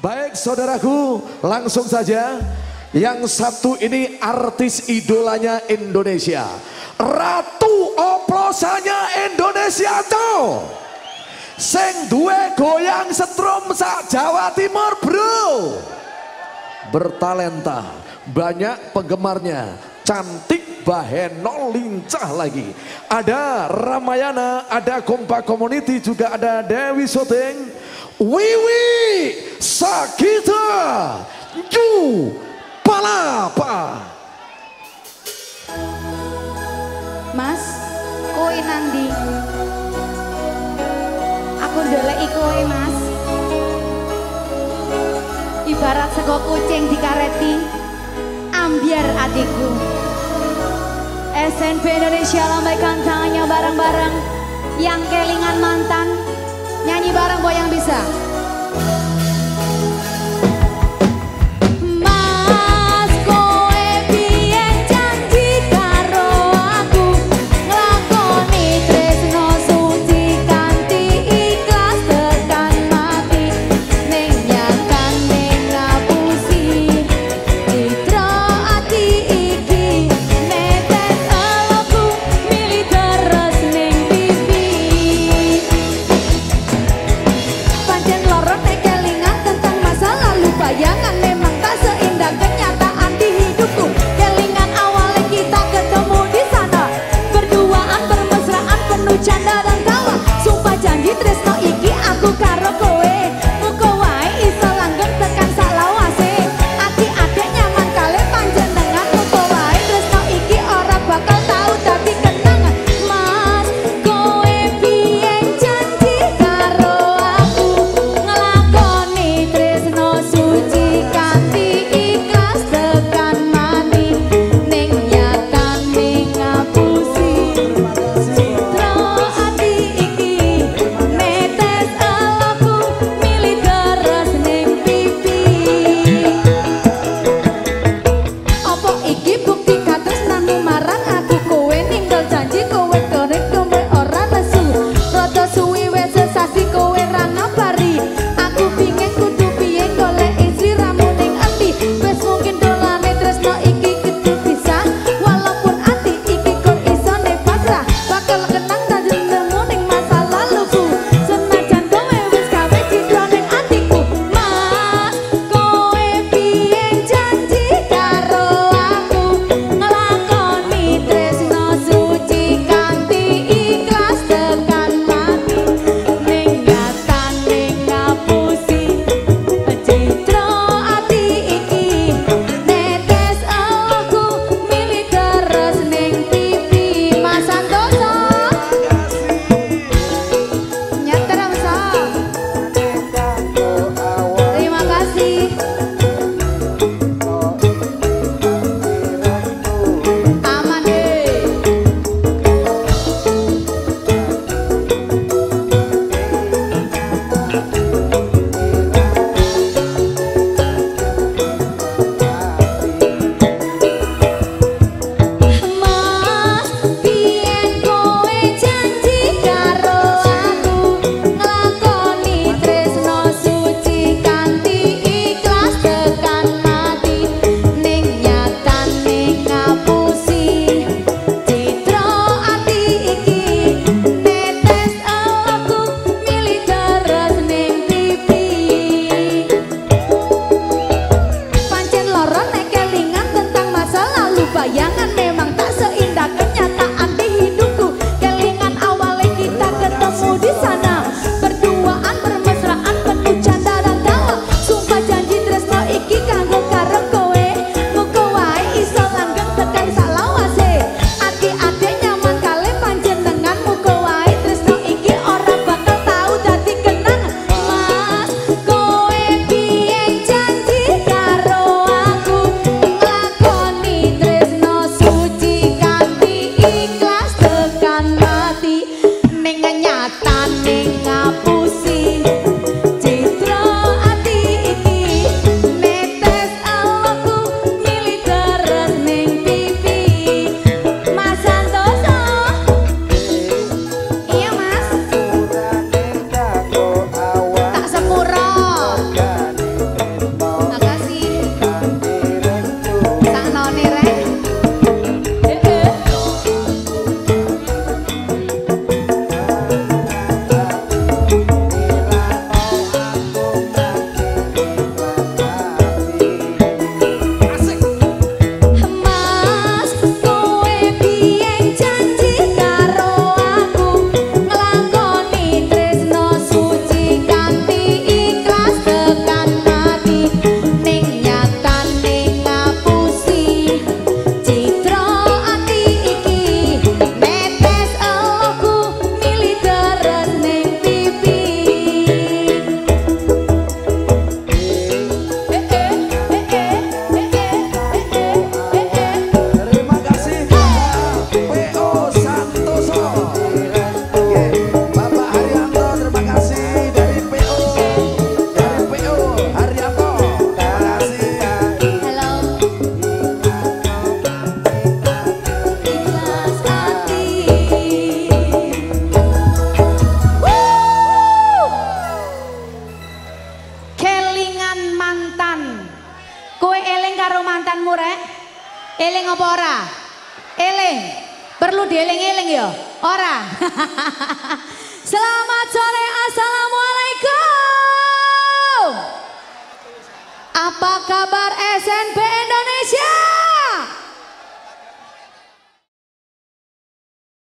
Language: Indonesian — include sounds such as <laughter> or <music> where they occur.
Baik saudaraku, langsung saja. Yang satu ini artis idolanya Indonesia. Ratu oplosannya Indonesia tuh. Sing duwe goyang setrum sak Jawa Timur bro. Bertalenta, banyak penggemarnya, cantik baheno lincah lagi. Ada Ramayana, ada Kompa Community, juga ada Dewi Soteng, Wiwi Sakita, Ju Palapa. Mas, kowe nandi. Aku ndeleki kowe, Mas. Ibarat sego kucing dikareti, ambiar adikku. SNP Indonesia lambaikan tangannya bareng-bareng. Yang kelingan mantan, nyanyi bareng boy yang bisa. bercanda dan rek? Eling apa ora? Eling. Perlu dieling-eling ya? Ora. <laughs> Selamat sore. Assalamualaikum. Apa kabar?